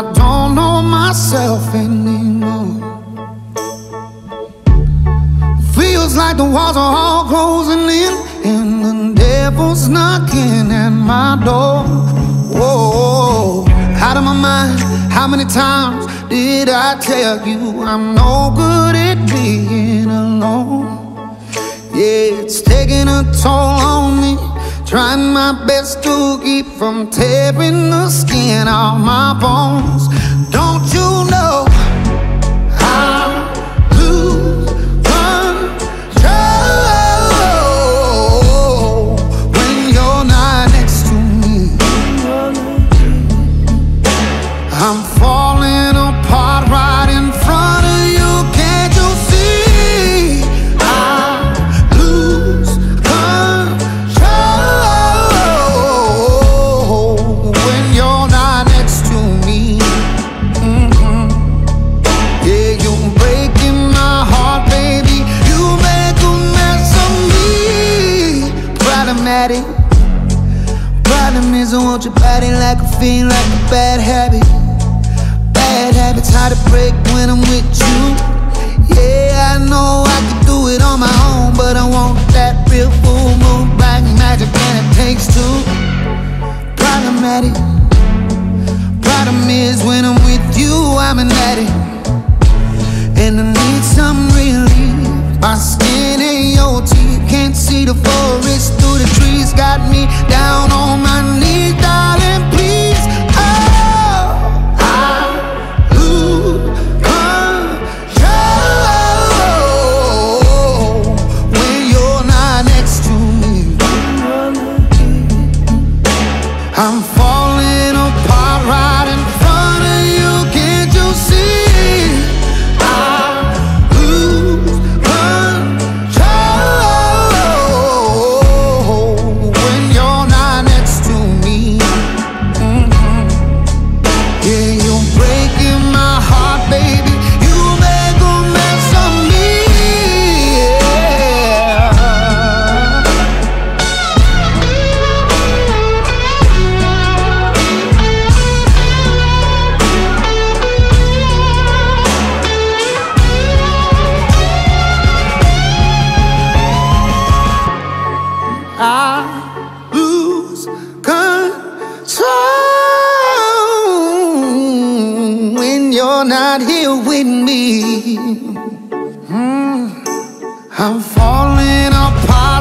I don't know myself anymore. Feels like the walls are all closing in, and the devil's knocking at my door. Whoa, out of my mind. How many times did I tell you I'm no good at being alone? Yeah, it's taking a toll me. Trying my best to keep from tearing the skin off my bones. Don't you know I lose Problematic. Problem is, I want your body like a fiend, like a bad habit. Bad habits hard to break when I'm with you. Yeah, I know I can do it on my own, but I want that real full moon black magic, and it takes two. Problematic. Problem is, when I'm with you, I'm an addict, and I need some relief. My skin and the forest through the trees. Got me down on my knees, darling. Please, oh, I lose control when you're not next to me. I'm falling you're not here with me. Mm. I'm falling apart